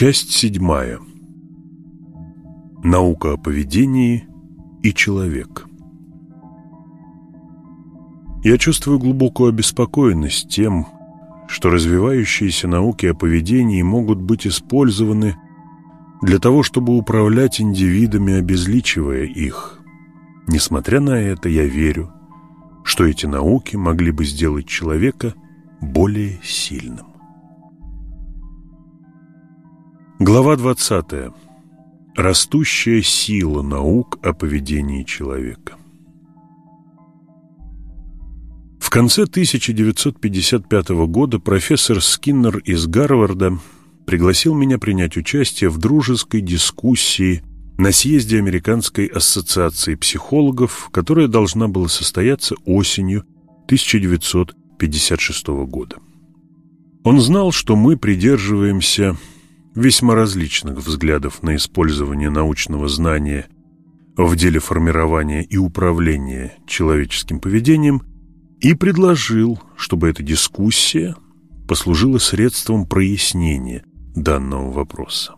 Часть седьмая. Наука о поведении и человек. Я чувствую глубокую обеспокоенность тем, что развивающиеся науки о поведении могут быть использованы для того, чтобы управлять индивидами, обезличивая их. Несмотря на это, я верю, что эти науки могли бы сделать человека более сильным. Глава 20. Растущая сила наук о поведении человека. В конце 1955 года профессор Скиннер из Гарварда пригласил меня принять участие в дружеской дискуссии на съезде Американской ассоциации психологов, которая должна была состояться осенью 1956 года. Он знал, что мы придерживаемся весьма различных взглядов на использование научного знания в деле формирования и управления человеческим поведением и предложил, чтобы эта дискуссия послужила средством прояснения данного вопроса.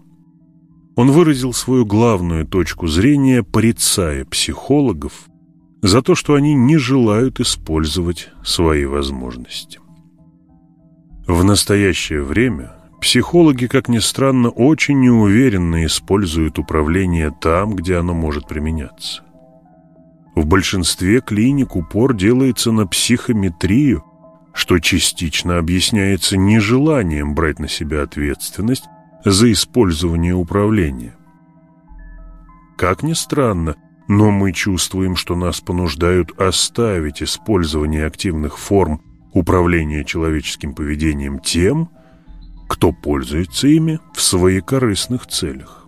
Он выразил свою главную точку зрения, порицая психологов за то, что они не желают использовать свои возможности. В настоящее время Психологи, как ни странно, очень неуверенно используют управление там, где оно может применяться. В большинстве клиник упор делается на психометрию, что частично объясняется нежеланием брать на себя ответственность за использование управления. Как ни странно, но мы чувствуем, что нас понуждают оставить использование активных форм управления человеческим поведением тем, кто пользуется ими в своих корыстных целях.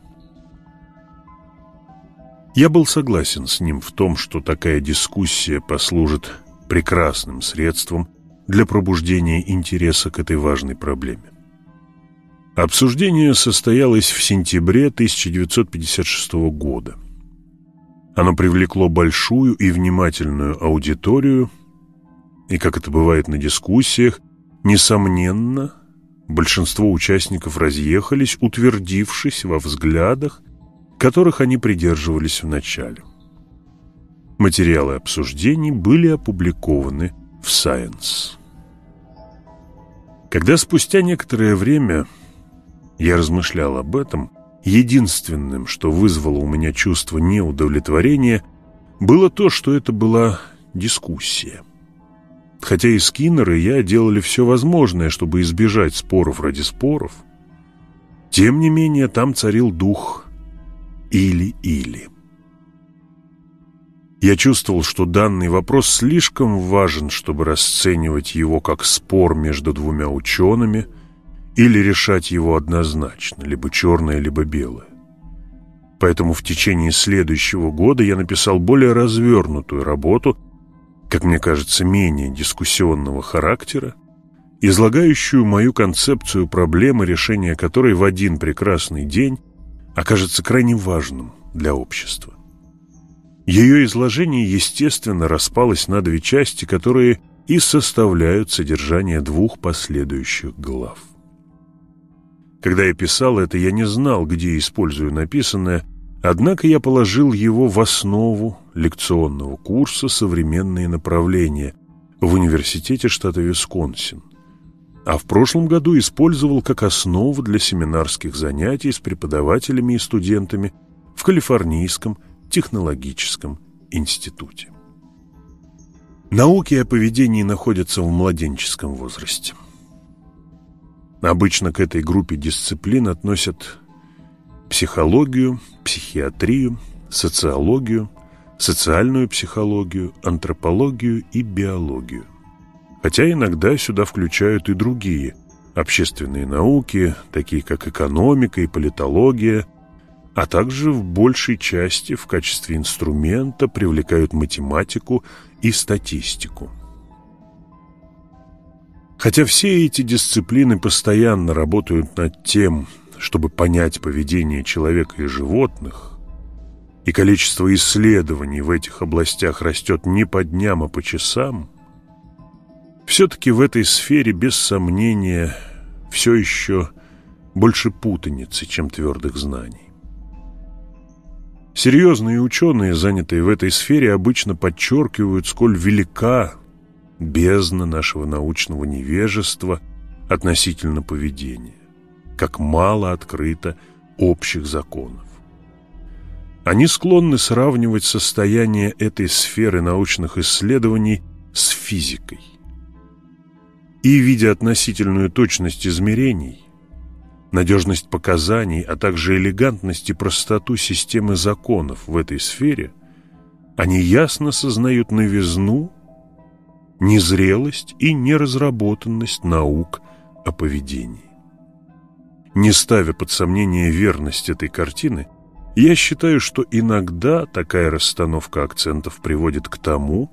Я был согласен с ним в том, что такая дискуссия послужит прекрасным средством для пробуждения интереса к этой важной проблеме. Обсуждение состоялось в сентябре 1956 года. Оно привлекло большую и внимательную аудиторию, и, как это бывает на дискуссиях, несомненно, Большинство участников разъехались, утвердившись во взглядах, которых они придерживались в начале. Материалы обсуждений были опубликованы в Science. Когда спустя некоторое время я размышлял об этом, единственным, что вызвало у меня чувство неудовлетворения, было то, что это была дискуссия – Хотя и Скиннер, и я делали все возможное, чтобы избежать споров ради споров, тем не менее там царил дух «или-или». Я чувствовал, что данный вопрос слишком важен, чтобы расценивать его как спор между двумя учеными или решать его однозначно, либо черное, либо белое. Поэтому в течение следующего года я написал более развернутую работу – как мне кажется, менее дискуссионного характера, излагающую мою концепцию проблемы, решения которой в один прекрасный день окажется крайне важным для общества. Ее изложение, естественно, распалось на две части, которые и составляют содержание двух последующих глав. Когда я писал это, я не знал, где использую написанное, Однако я положил его в основу лекционного курса «Современные направления» в университете штата Висконсин, а в прошлом году использовал как основу для семинарских занятий с преподавателями и студентами в Калифорнийском технологическом институте. Науки о поведении находятся в младенческом возрасте. Обычно к этой группе дисциплин относят психологию, психиатрию, социологию, социальную психологию, антропологию и биологию. Хотя иногда сюда включают и другие общественные науки, такие как экономика и политология, а также в большей части в качестве инструмента привлекают математику и статистику. Хотя все эти дисциплины постоянно работают над тем, чтобы понять поведение человека и животных, и количество исследований в этих областях растет не по дням, а по часам, все-таки в этой сфере, без сомнения, все еще больше путаницы, чем твердых знаний. Серьезные ученые, занятые в этой сфере, обычно подчеркивают, сколь велика бездна нашего научного невежества относительно поведения, как мало открыто общих законов. Они склонны сравнивать состояние этой сферы научных исследований с физикой. И, видя относительную точность измерений, надежность показаний, а также элегантность и простоту системы законов в этой сфере, они ясно сознают новизну, незрелость и неразработанность наук о поведении. Не ставя под сомнение верность этой картины, я считаю, что иногда такая расстановка акцентов приводит к тому,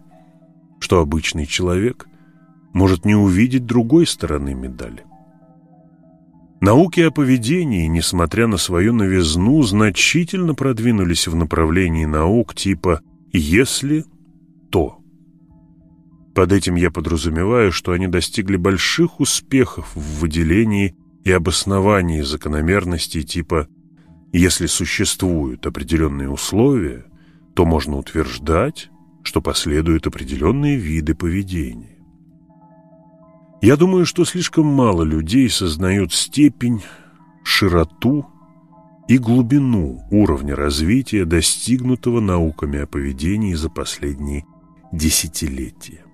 что обычный человек может не увидеть другой стороны медали. Науки о поведении, несмотря на свою новизну, значительно продвинулись в направлении наук типа «если то». Под этим я подразумеваю, что они достигли больших успехов в выделении и обосновании закономерностей типа если существуют определенные условия, то можно утверждать, что последуют определенные виды поведения. Я думаю, что слишком мало людей сознают степень, широту и глубину уровня развития, достигнутого науками о поведении за последние десятилетия.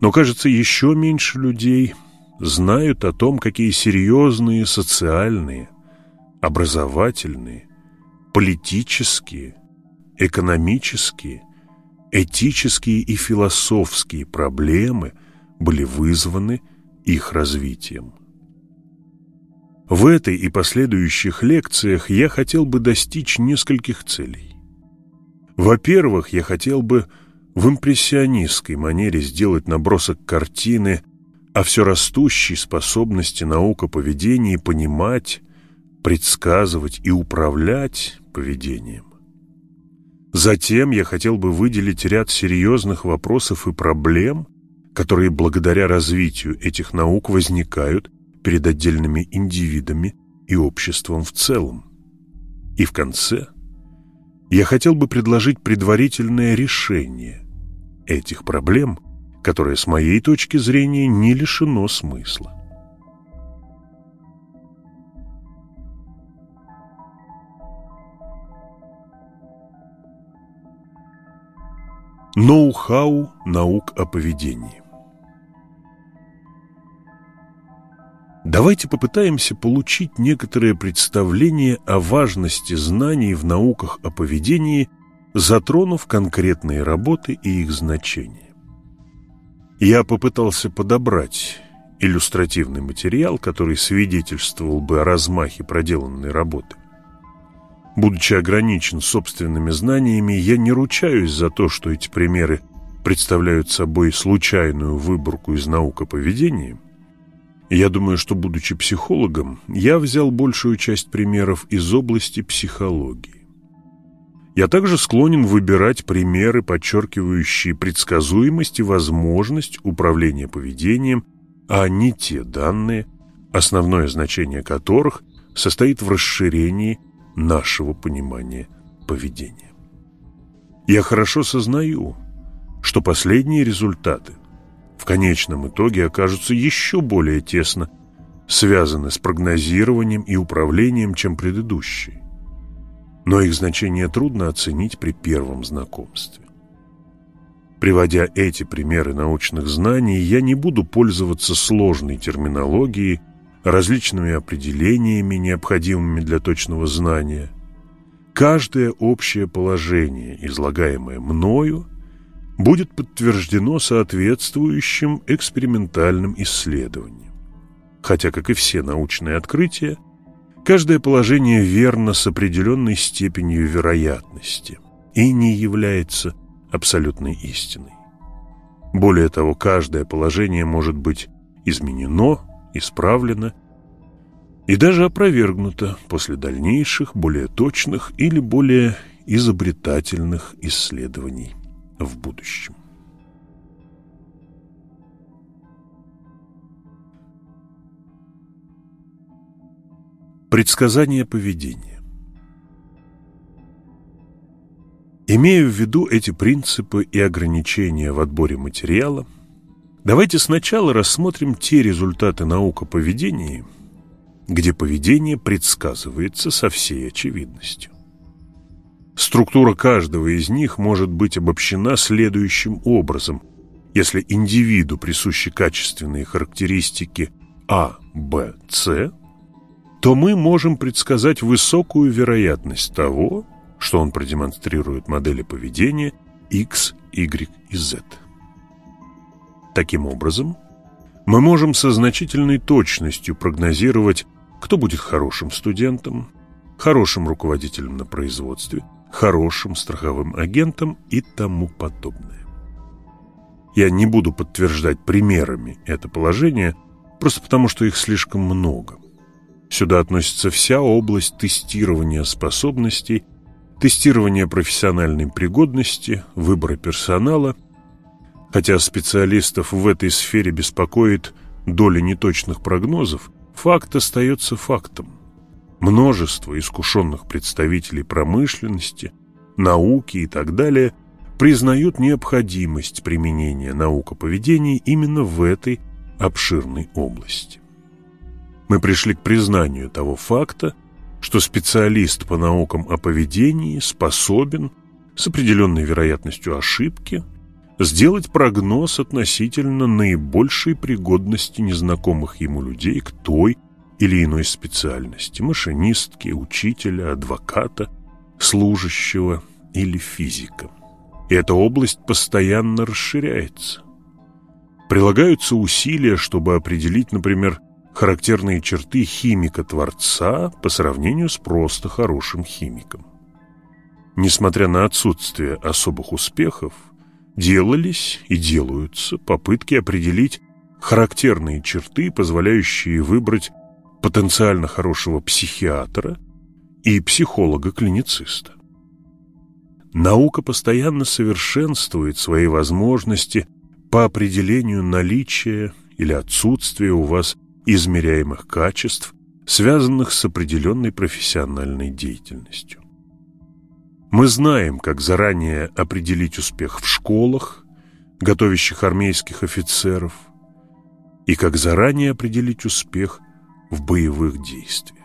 Но, кажется, еще меньше людей знают о том, какие серьезные социальные – образовательные, политические, экономические, этические и философские проблемы были вызваны их развитием. В этой и последующих лекциях я хотел бы достичь нескольких целей. Во-первых, я хотел бы в импрессионистской манере сделать набросок картины о все растущей способности наука поведения понимать, предсказывать и управлять поведением. Затем я хотел бы выделить ряд серьезных вопросов и проблем, которые благодаря развитию этих наук возникают перед отдельными индивидами и обществом в целом. И в конце я хотел бы предложить предварительное решение этих проблем, которое с моей точки зрения не лишено смысла. Ноу-хау наук о поведении Давайте попытаемся получить некоторое представление о важности знаний в науках о поведении, затронув конкретные работы и их значение. Я попытался подобрать иллюстративный материал, который свидетельствовал бы о размахе проделанной работы. Будучи ограничен собственными знаниями, я не ручаюсь за то, что эти примеры представляют собой случайную выборку из наук о поведении. Я думаю, что, будучи психологом, я взял большую часть примеров из области психологии. Я также склонен выбирать примеры, подчеркивающие предсказуемость и возможность управления поведением, а не те данные, основное значение которых состоит в расширении нашего понимания поведения. Я хорошо сознаю, что последние результаты в конечном итоге окажутся еще более тесно связаны с прогнозированием и управлением, чем предыдущие. Но их значение трудно оценить при первом знакомстве. Приводя эти примеры научных знаний, я не буду пользоваться сложной терминологией различными определениями, необходимыми для точного знания. Каждое общее положение, излагаемое мною, будет подтверждено соответствующим экспериментальным исследованием. Хотя, как и все научные открытия, каждое положение верно с определенной степенью вероятности и не является абсолютной истиной. Более того, каждое положение может быть изменено исправлено и даже опровергнуто после дальнейших, более точных или более изобретательных исследований в будущем. Предсказание поведения. Имея в виду эти принципы и ограничения в отборе материала, давайте сначала рассмотрим те результаты наук о поведении, где поведение предсказывается со всей очевидностью. Структура каждого из них может быть обобщена следующим образом. Если индивиду присущи качественные характеристики А, Б, С, то мы можем предсказать высокую вероятность того, что он продемонстрирует модели поведения X, Y и Z. Таким образом, мы можем со значительной точностью прогнозировать, кто будет хорошим студентом, хорошим руководителем на производстве, хорошим страховым агентом и тому подобное. Я не буду подтверждать примерами это положение, просто потому что их слишком много. Сюда относится вся область тестирования способностей, тестирования профессиональной пригодности, выбора персонала. Хотя специалистов в этой сфере беспокоит доля неточных прогнозов, факт остается фактом. Множество искушенных представителей промышленности, науки и так далее признают необходимость применения наукоповедения именно в этой обширной области мы пришли к признанию того факта, что специалист по наукам о поведении способен с определенной вероятностью ошибки сделать прогноз относительно наибольшей пригодности незнакомых ему людей к той или иной специальности – машинистки, учителя, адвоката, служащего или физика. И эта область постоянно расширяется. Прилагаются усилия, чтобы определить, например, характерные черты химика-творца по сравнению с просто хорошим химиком. Несмотря на отсутствие особых успехов, делались и делаются попытки определить характерные черты, позволяющие выбрать потенциально хорошего психиатра и психолога-клинициста. Наука постоянно совершенствует свои возможности по определению наличия или отсутствия у вас измеряемых качеств, связанных с определенной профессиональной деятельностью. Мы знаем, как заранее определить успех в школах, готовящих армейских офицеров, и как заранее определить успех в боевых действиях.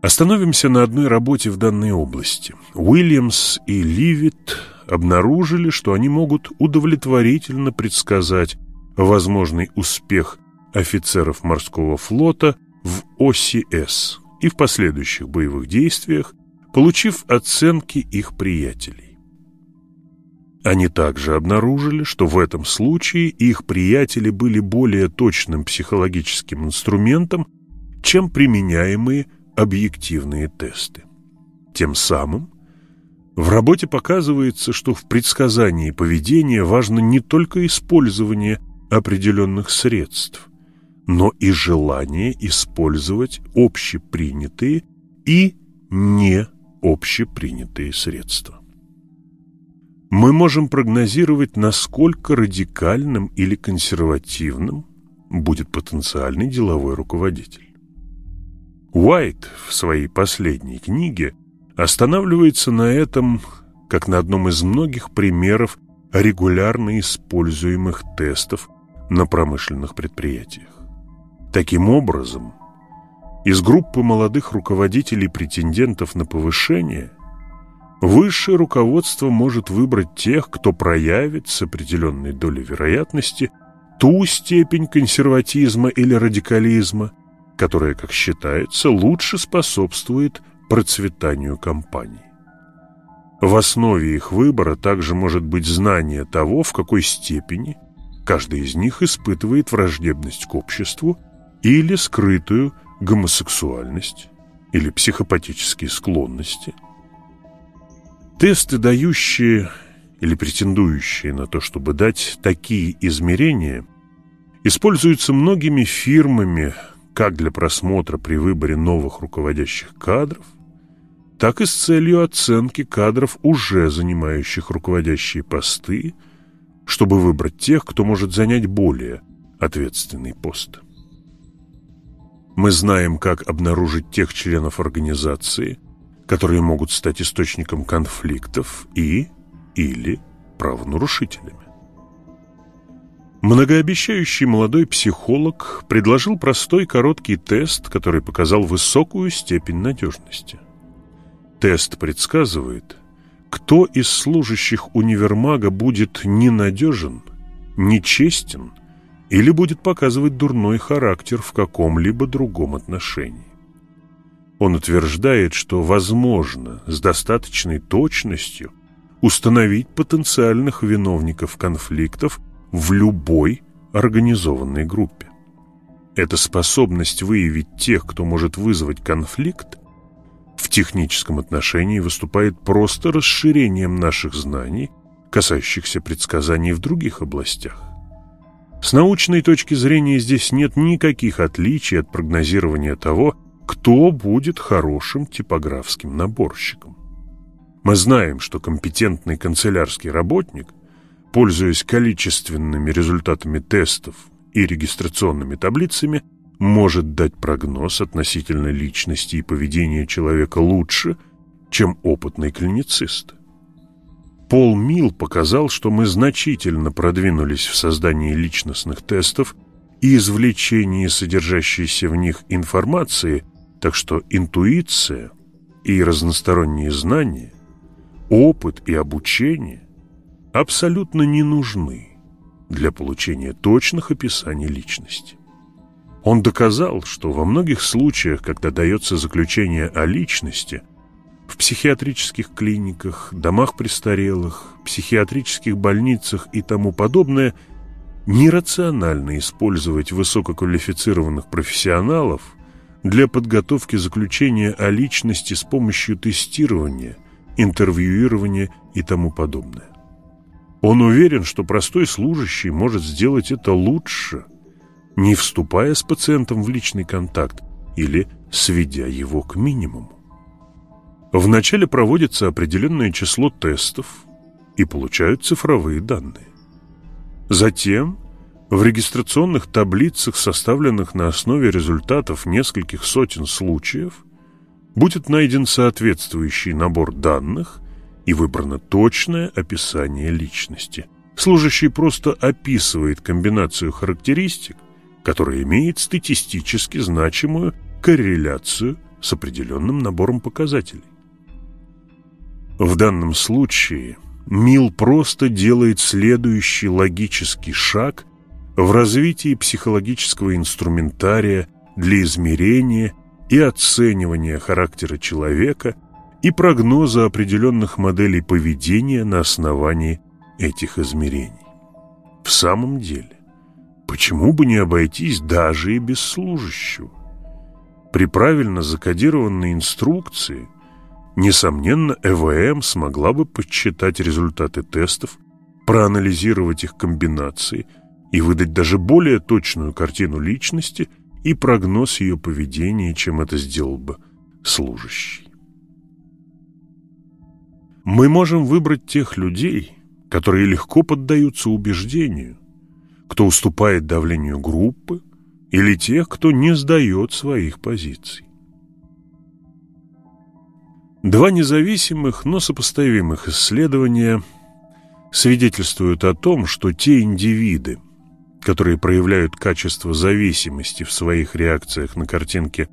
Остановимся на одной работе в данной области. Уильямс и Ливит обнаружили, что они могут удовлетворительно предсказать возможный успех офицеров морского флота в ОСС и в последующих боевых действиях, получив оценки их приятелей. Они также обнаружили, что в этом случае их приятели были более точным психологическим инструментом, чем применяемые объективные тесты. Тем самым в работе показывается, что в предсказании поведения важно не только использование определенных средств, но и желание использовать общепринятые и не общепринятые средства. Мы можем прогнозировать, насколько радикальным или консервативным будет потенциальный деловой руководитель. Уайт в своей последней книге останавливается на этом как на одном из многих примеров регулярно используемых тестов на промышленных предприятиях. Таким образом, из группы молодых руководителей-претендентов на повышение высшее руководство может выбрать тех, кто проявит с определенной долей вероятности ту степень консерватизма или радикализма, которая, как считается, лучше способствует процветанию компании. В основе их выбора также может быть знание того, в какой степени – Каждый из них испытывает враждебность к обществу или скрытую гомосексуальность или психопатические склонности. Тесты, дающие или претендующие на то, чтобы дать такие измерения, используются многими фирмами как для просмотра при выборе новых руководящих кадров, так и с целью оценки кадров, уже занимающих руководящие посты – чтобы выбрать тех, кто может занять более ответственный пост. Мы знаем, как обнаружить тех членов организации, которые могут стать источником конфликтов и или правонарушителями. Многообещающий молодой психолог предложил простой короткий тест, который показал высокую степень надежности. Тест предсказывает, кто из служащих универмага будет ненадежен, нечестен или будет показывать дурной характер в каком-либо другом отношении. Он утверждает, что возможно с достаточной точностью установить потенциальных виновников конфликтов – в любой организованной группе. Эта способность выявить тех, кто может вызвать конфликт, в техническом отношении выступает просто расширением наших знаний, касающихся предсказаний в других областях. С научной точки зрения здесь нет никаких отличий от прогнозирования того, кто будет хорошим типографским наборщиком. Мы знаем, что компетентный канцелярский работник – пользуясь количественными результатами тестов и регистрационными таблицами, может дать прогноз относительно личности и поведения человека лучше, чем опытный клиницист. Пол Милл показал, что мы значительно продвинулись в создании личностных тестов и извлечении содержащейся в них информации, так что интуиция и разносторонние знания, опыт и обучение абсолютно не нужны для получения точных описаний личности. Он доказал, что во многих случаях, когда дается заключение о личности, в психиатрических клиниках, домах престарелых, психиатрических больницах и тому подобное, нерационально использовать высококвалифицированных профессионалов для подготовки заключения о личности с помощью тестирования, интервьюирования и тому подобное. Он уверен, что простой служащий может сделать это лучше, не вступая с пациентом в личный контакт или сведя его к минимуму. Вначале проводится определенное число тестов и получают цифровые данные. Затем в регистрационных таблицах, составленных на основе результатов нескольких сотен случаев, будет найден соответствующий набор данных – и выбрано точное описание личности. Служащий просто описывает комбинацию характеристик, которая имеет статистически значимую корреляцию с определенным набором показателей. В данном случае Мил просто делает следующий логический шаг в развитии психологического инструментария для измерения и оценивания характера человека – и прогноза определенных моделей поведения на основании этих измерений. В самом деле, почему бы не обойтись даже и без служащего? При правильно закодированной инструкции, несомненно, ЭВМ смогла бы подсчитать результаты тестов, проанализировать их комбинации и выдать даже более точную картину личности и прогноз ее поведения, чем это сделал бы служащий. Мы можем выбрать тех людей, которые легко поддаются убеждению, кто уступает давлению группы, или тех, кто не сдает своих позиций. Два независимых, но сопоставимых исследования свидетельствуют о том, что те индивиды, которые проявляют качество зависимости в своих реакциях на картинки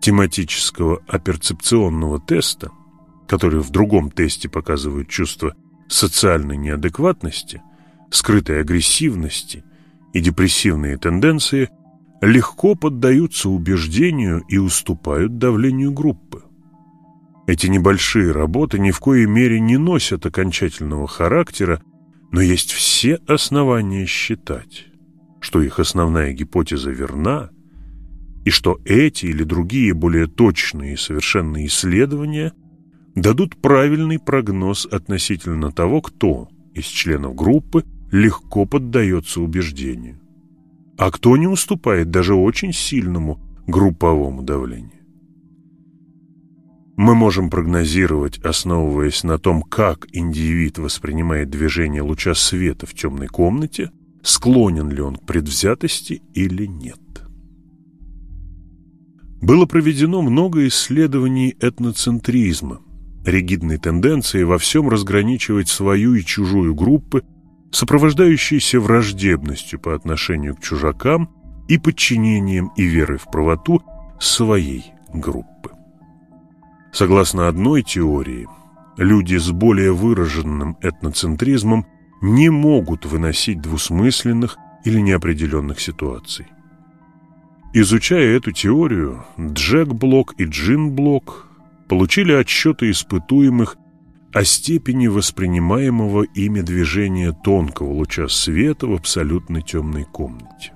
тематического оперцепционного теста, которые в другом тесте показывают чувство социальной неадекватности, скрытой агрессивности и депрессивные тенденции, легко поддаются убеждению и уступают давлению группы. Эти небольшие работы ни в коей мере не носят окончательного характера, но есть все основания считать, что их основная гипотеза верна, и что эти или другие более точные и совершенные исследования – дадут правильный прогноз относительно того, кто из членов группы легко поддается убеждению, а кто не уступает даже очень сильному групповому давлению. Мы можем прогнозировать, основываясь на том, как индивид воспринимает движение луча света в темной комнате, склонен ли он к предвзятости или нет. Было проведено много исследований этноцентризма, ригидной тенденции во всем разграничивать свою и чужую группы, сопровождающиеся враждебностью по отношению к чужакам и подчинением и верой в правоту своей группы. Согласно одной теории, люди с более выраженным этноцентризмом не могут выносить двусмысленных или неопределенных ситуаций. Изучая эту теорию, Джек Блок и Джин Блок получили отчеты испытуемых о степени воспринимаемого ими движения тонкого луча света в абсолютно темной комнате.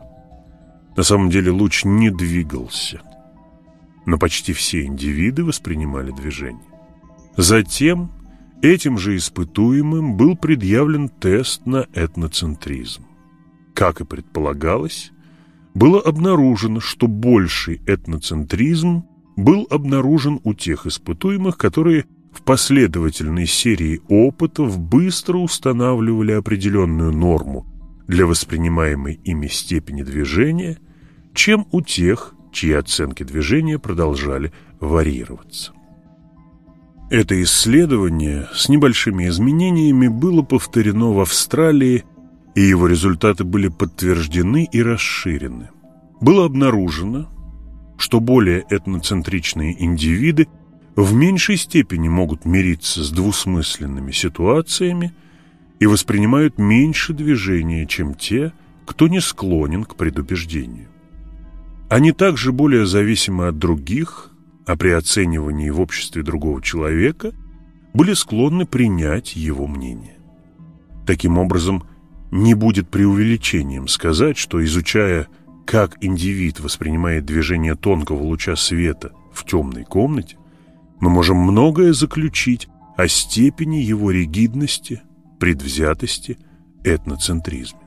На самом деле луч не двигался, но почти все индивиды воспринимали движение. Затем этим же испытуемым был предъявлен тест на этноцентризм. Как и предполагалось, было обнаружено, что больший этноцентризм был обнаружен у тех испытуемых, которые в последовательной серии опытов быстро устанавливали определенную норму для воспринимаемой ими степени движения, чем у тех, чьи оценки движения продолжали варьироваться. Это исследование с небольшими изменениями было повторено в Австралии, и его результаты были подтверждены и расширены. Было обнаружено, что более этноцентричные индивиды в меньшей степени могут мириться с двусмысленными ситуациями и воспринимают меньше движения, чем те, кто не склонен к предубеждению. Они также более зависимы от других, а при оценивании в обществе другого человека были склонны принять его мнение. Таким образом, не будет преувеличением сказать, что изучая, как индивид воспринимает движение тонкого луча света в темной комнате, мы можем многое заключить о степени его ригидности, предвзятости, этноцентризме.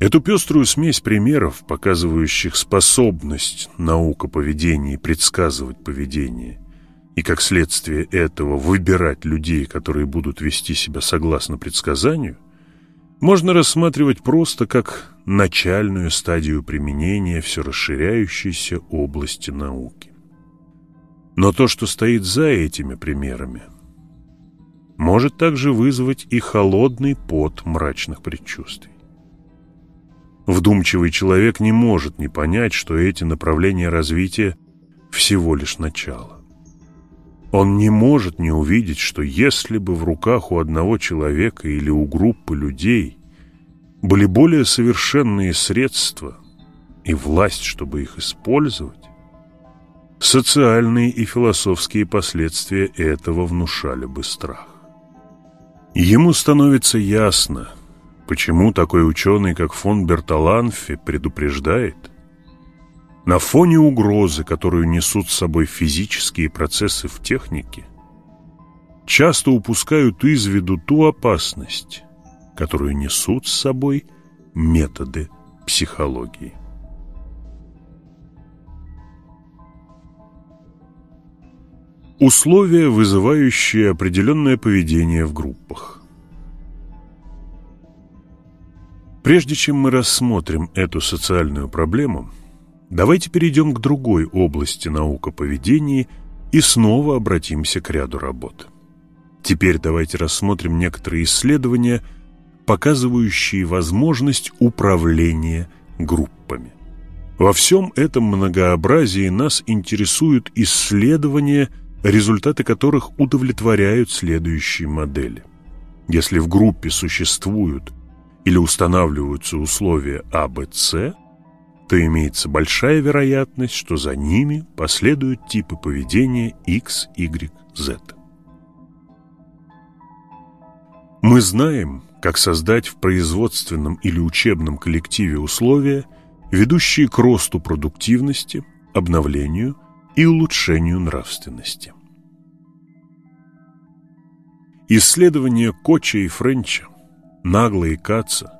Эту пеструю смесь примеров, показывающих способность наука поведения предсказывать поведение, и как следствие этого выбирать людей, которые будут вести себя согласно предсказанию, можно рассматривать просто как начальную стадию применения все расширяющейся области науки. Но то, что стоит за этими примерами, может также вызвать и холодный пот мрачных предчувствий. Вдумчивый человек не может не понять, что эти направления развития всего лишь начало. Он не может не увидеть, что если бы в руках у одного человека или у группы людей были более совершенные средства и власть, чтобы их использовать, социальные и философские последствия этого внушали бы страх. Ему становится ясно – Почему такой ученый, как фон Берталанфи, предупреждает? На фоне угрозы, которую несут с собой физические процессы в технике, часто упускают из виду ту опасность, которую несут с собой методы психологии. Условия, вызывающие определенное поведение в группах. Прежде чем мы рассмотрим эту социальную проблему, давайте перейдем к другой области наук о поведении и снова обратимся к ряду работ. Теперь давайте рассмотрим некоторые исследования, показывающие возможность управления группами. Во всем этом многообразии нас интересуют исследования, результаты которых удовлетворяют следующие модели. Если в группе существуют или устанавливаются условия А, Б, С, то имеется большая вероятность, что за ними последуют типы поведения X, Y, Z. Мы знаем, как создать в производственном или учебном коллективе условия, ведущие к росту продуктивности, обновлению и улучшению нравственности. Исследования Коча и Френча Нагла и Каца,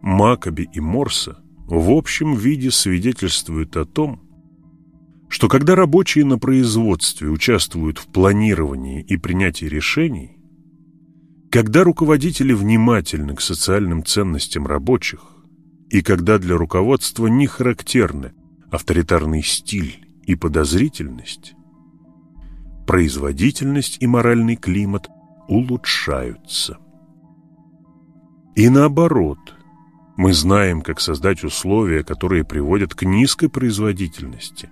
Макаби и Морса в общем виде свидетельствуют о том, что когда рабочие на производстве участвуют в планировании и принятии решений, когда руководители внимательны к социальным ценностям рабочих и когда для руководства не характерны авторитарный стиль и подозрительность, производительность и моральный климат улучшаются. И наоборот, мы знаем, как создать условия, которые приводят к низкой производительности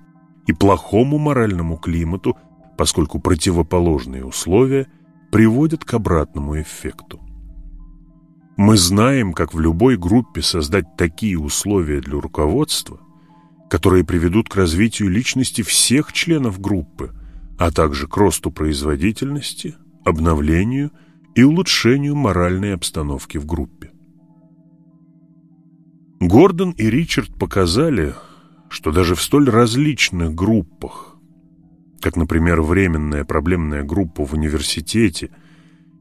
и плохому моральному климату, поскольку противоположные условия приводят к обратному эффекту. Мы знаем, как в любой группе создать такие условия для руководства, которые приведут к развитию личности всех членов группы, а также к росту производительности, обновлению и улучшению моральной обстановки в группе. Гордон и Ричард показали, что даже в столь различных группах, как, например, временная проблемная группа в университете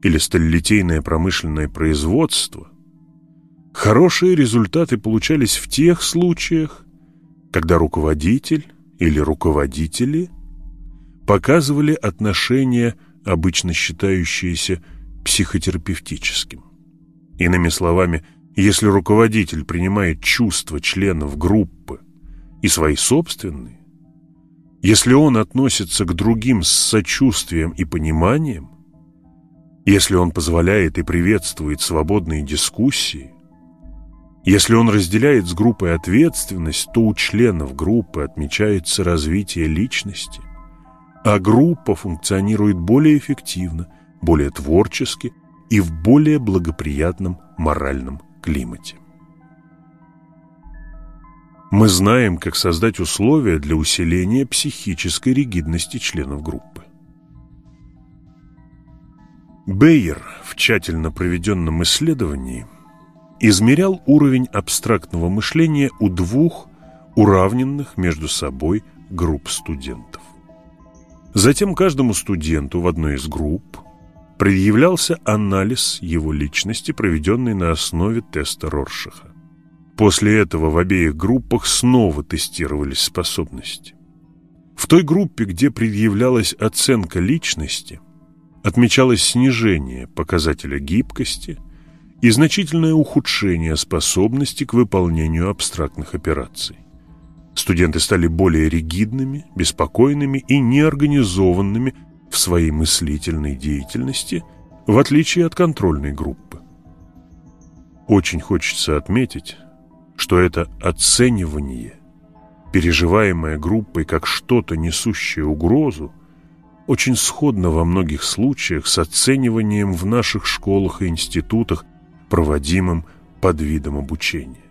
или сталелитейное промышленное производство, хорошие результаты получались в тех случаях, когда руководитель или руководители показывали отношения, обычно считающиеся психотерапевтическим. Иными словами, если руководитель принимает чувства членов группы и свои собственные, если он относится к другим с сочувствием и пониманием, если он позволяет и приветствует свободные дискуссии, если он разделяет с группой ответственность, то у членов группы отмечается развитие личности, а группа функционирует более эффективно, более творчески и в более благоприятном моральном климате. Мы знаем, как создать условия для усиления психической ригидности членов группы. Бейер в тщательно проведенном исследовании – измерял уровень абстрактного мышления у двух уравненных между собой групп студентов. Затем каждому студенту в одной из групп предъявлялся анализ его личности, проведенный на основе теста Роршаха. После этого в обеих группах снова тестировались способности. В той группе, где предъявлялась оценка личности, отмечалось снижение показателя гибкости, и значительное ухудшение способности к выполнению абстрактных операций. Студенты стали более ригидными, беспокойными и неорганизованными в своей мыслительной деятельности, в отличие от контрольной группы. Очень хочется отметить, что это оценивание, переживаемое группой как что-то несущее угрозу, очень сходно во многих случаях с оцениванием в наших школах и институтах проводимым под видом обучения.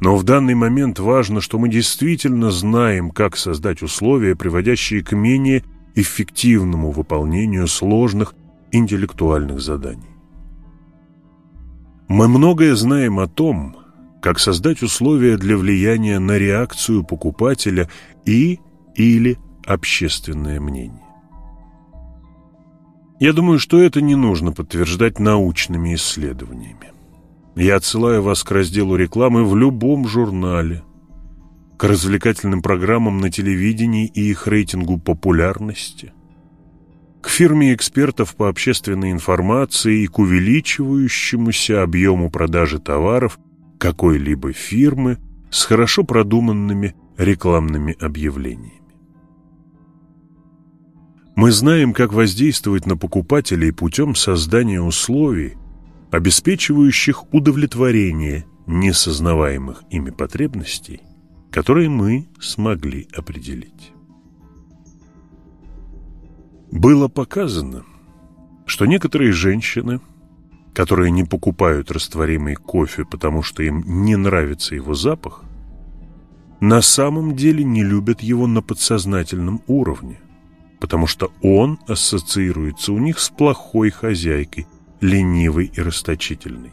Но в данный момент важно, что мы действительно знаем, как создать условия, приводящие к менее эффективному выполнению сложных интеллектуальных заданий. Мы многое знаем о том, как создать условия для влияния на реакцию покупателя и или общественное мнение. Я думаю, что это не нужно подтверждать научными исследованиями. Я отсылаю вас к разделу рекламы в любом журнале, к развлекательным программам на телевидении и их рейтингу популярности, к фирме экспертов по общественной информации и к увеличивающемуся объему продажи товаров какой-либо фирмы с хорошо продуманными рекламными объявлениями. Мы знаем, как воздействовать на покупателей путем создания условий, обеспечивающих удовлетворение несознаваемых ими потребностей, которые мы смогли определить. Было показано, что некоторые женщины, которые не покупают растворимый кофе, потому что им не нравится его запах, на самом деле не любят его на подсознательном уровне – потому что он ассоциируется у них с плохой хозяйкой, ленивой и расточительной.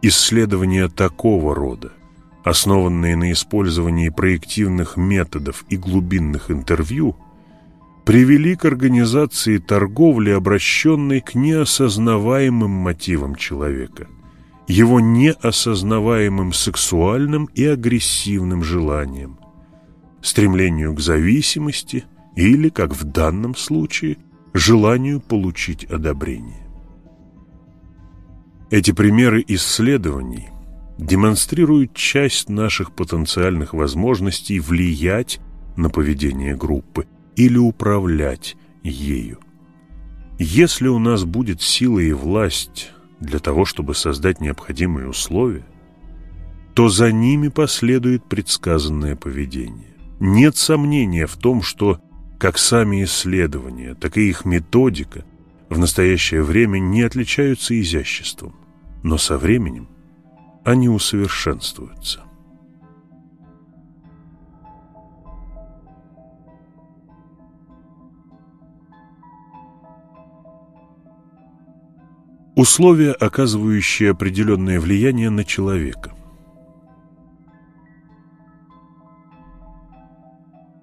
Исследования такого рода, основанные на использовании проективных методов и глубинных интервью, привели к организации торговли, обращенной к неосознаваемым мотивам человека, его неосознаваемым сексуальным и агрессивным желаниям, стремлению к зависимости или, как в данном случае, желанию получить одобрение. Эти примеры исследований демонстрирует часть наших потенциальных возможностей влиять на поведение группы или управлять ею. Если у нас будет сила и власть для того, чтобы создать необходимые условия, то за ними последует предсказанное поведение. Нет сомнения в том, что как сами исследования, так и их методика в настоящее время не отличаются изяществом, но со временем они усовершенствуются. Условия, оказывающие определенное влияние на человека.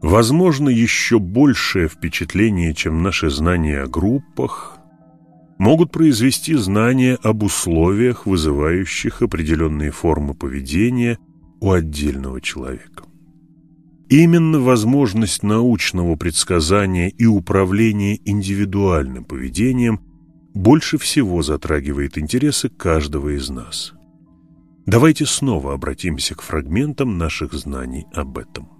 Возможно, еще большее впечатление, чем наши знания о группах, могут произвести знания об условиях, вызывающих определенные формы поведения у отдельного человека. Именно возможность научного предсказания и управления индивидуальным поведением больше всего затрагивает интересы каждого из нас. Давайте снова обратимся к фрагментам наших знаний об этом.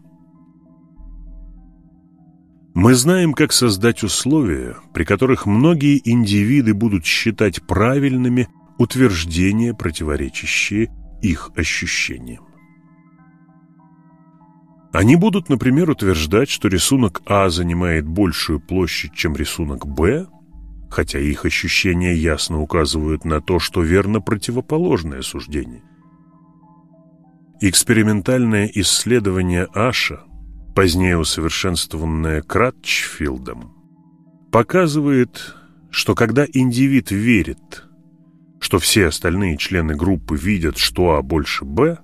Мы знаем, как создать условия, при которых многие индивиды будут считать правильными утверждения, противоречащие их ощущениям. Они будут, например, утверждать, что рисунок А занимает большую площадь, чем рисунок Б, хотя их ощущения ясно указывают на то, что верно противоположное суждение. Экспериментальное исследование Аша позднее усовершенствованное Кратчфилдом, показывает, что когда индивид верит, что все остальные члены группы видят, что А больше Б,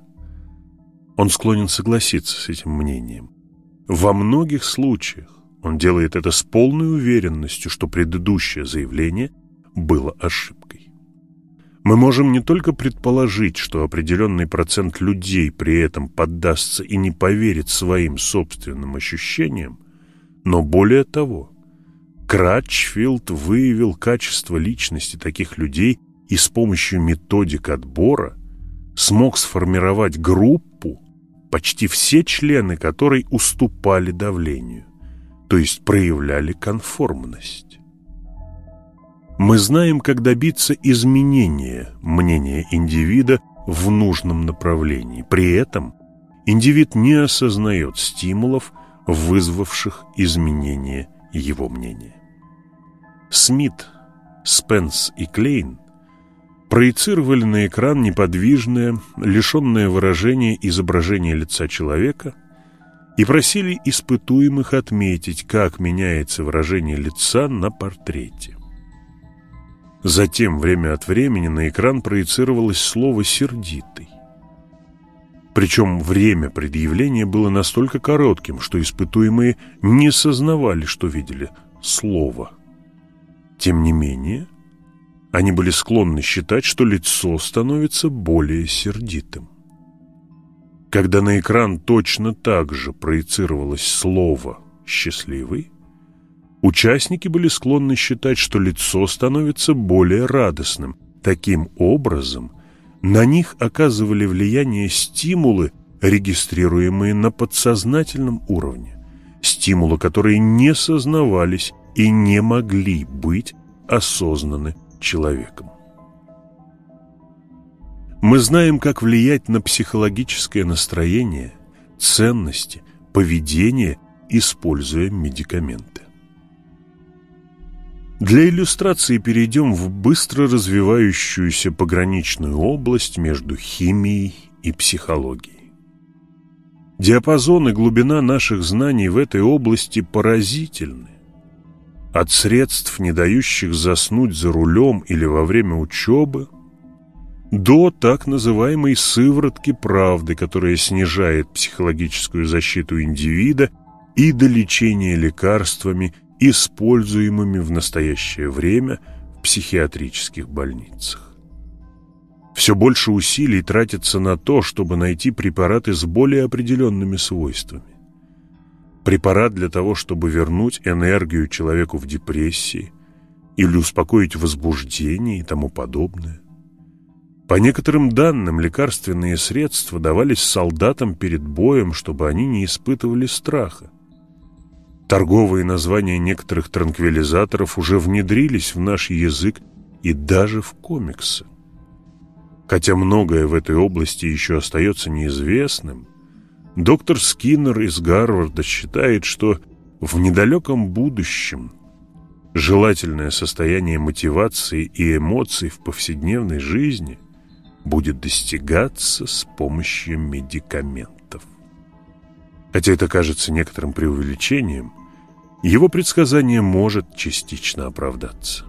он склонен согласиться с этим мнением. Во многих случаях он делает это с полной уверенностью, что предыдущее заявление было ошибкой. Мы можем не только предположить, что определенный процент людей при этом поддастся и не поверит своим собственным ощущениям, но более того, Кратчфилд выявил качество личности таких людей и с помощью методик отбора смог сформировать группу, почти все члены которой уступали давлению, то есть проявляли конформность. Мы знаем, как добиться изменения мнения индивида в нужном направлении. При этом индивид не осознает стимулов, вызвавших изменение его мнения. Смит, Спенс и Клейн проецировали на экран неподвижное, лишенное выражения изображение лица человека и просили испытуемых отметить, как меняется выражение лица на портрете. Затем, время от времени, на экран проецировалось слово «сердитый». Причем время предъявления было настолько коротким, что испытуемые не сознавали, что видели слово. Тем не менее, они были склонны считать, что лицо становится более сердитым. Когда на экран точно так же проецировалось слово «счастливый», Участники были склонны считать, что лицо становится более радостным. Таким образом, на них оказывали влияние стимулы, регистрируемые на подсознательном уровне. Стимулы, которые не сознавались и не могли быть осознаны человеком. Мы знаем, как влиять на психологическое настроение, ценности, поведение, используя медикаменты. Для иллюстрации перейдем в быстро развивающуюся пограничную область между химией и психологией. Диапазон и глубина наших знаний в этой области поразительны. От средств, не дающих заснуть за рулем или во время учебы, до так называемой сыворотки правды, которая снижает психологическую защиту индивида и до лечения лекарствами используемыми в настоящее время в психиатрических больницах. Все больше усилий тратится на то, чтобы найти препараты с более определенными свойствами. Препарат для того, чтобы вернуть энергию человеку в депрессии или успокоить возбуждение и тому подобное. По некоторым данным, лекарственные средства давались солдатам перед боем, чтобы они не испытывали страха. Торговые названия некоторых транквилизаторов уже внедрились в наш язык и даже в комиксы. Хотя многое в этой области еще остается неизвестным, доктор Скиннер из Гарварда считает, что в недалеком будущем желательное состояние мотивации и эмоций в повседневной жизни будет достигаться с помощью медикаментов. Хотя это кажется некоторым преувеличением, его предсказание может частично оправдаться.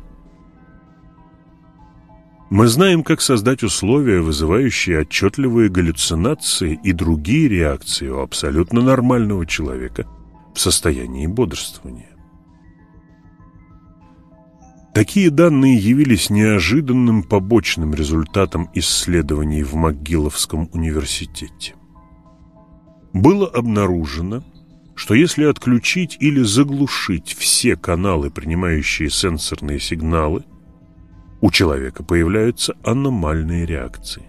Мы знаем, как создать условия, вызывающие отчетливые галлюцинации и другие реакции у абсолютно нормального человека в состоянии бодрствования. Такие данные явились неожиданным побочным результатом исследований в МcГилловском университете. Было обнаружено, что если отключить или заглушить все каналы, принимающие сенсорные сигналы, у человека появляются аномальные реакции.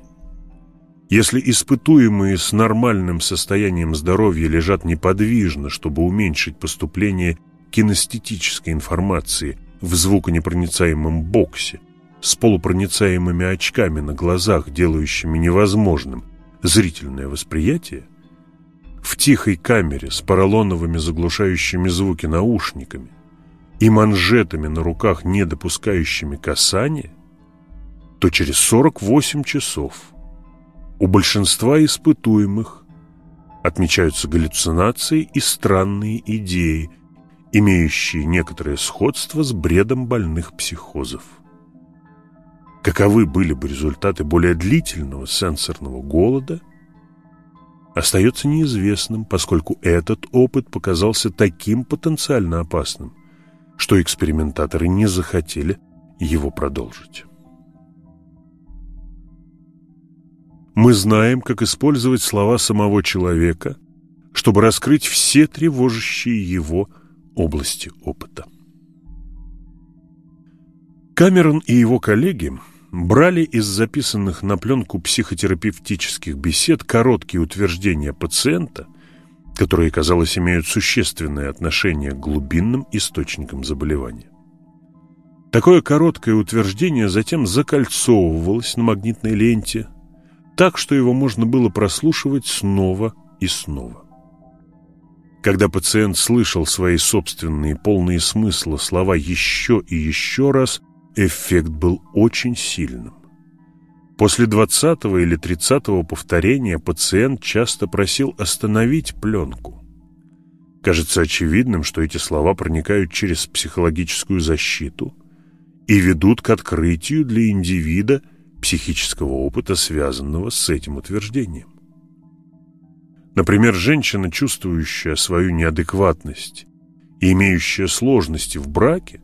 Если испытуемые с нормальным состоянием здоровья лежат неподвижно, чтобы уменьшить поступление кинестетической информации в звуконепроницаемом боксе, с полупроницаемыми очками на глазах, делающими невозможным зрительное восприятие, в тихой камере с поролоновыми заглушающими звуки наушниками и манжетами на руках, не допускающими касания, то через 48 часов у большинства испытуемых отмечаются галлюцинации и странные идеи, имеющие некоторое сходство с бредом больных психозов. Каковы были бы результаты более длительного сенсорного голода – остается неизвестным, поскольку этот опыт показался таким потенциально опасным, что экспериментаторы не захотели его продолжить. Мы знаем, как использовать слова самого человека, чтобы раскрыть все тревожащие его области опыта. Камерон и его коллеги – брали из записанных на пленку психотерапевтических бесед короткие утверждения пациента, которые, казалось, имеют существенное отношение к глубинным источникам заболевания. Такое короткое утверждение затем закольцовывалось на магнитной ленте, так что его можно было прослушивать снова и снова. Когда пациент слышал свои собственные полные смысла слова еще и еще раз, эффект был очень сильным. После 20 или 30 повторения пациент часто просил остановить пленку. Кажется очевидным, что эти слова проникают через психологическую защиту и ведут к открытию для индивида психического опыта, связанного с этим утверждением. Например, женщина, чувствующая свою неадекватность и имеющая сложности в браке,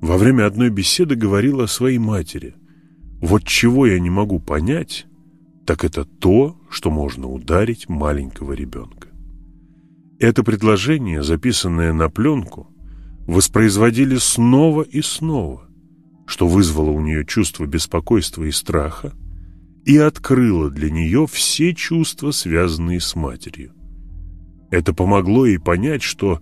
во время одной беседы говорила о своей матери. «Вот чего я не могу понять, так это то, что можно ударить маленького ребенка». Это предложение, записанное на пленку, воспроизводили снова и снова, что вызвало у нее чувство беспокойства и страха и открыло для нее все чувства, связанные с матерью. Это помогло ей понять, что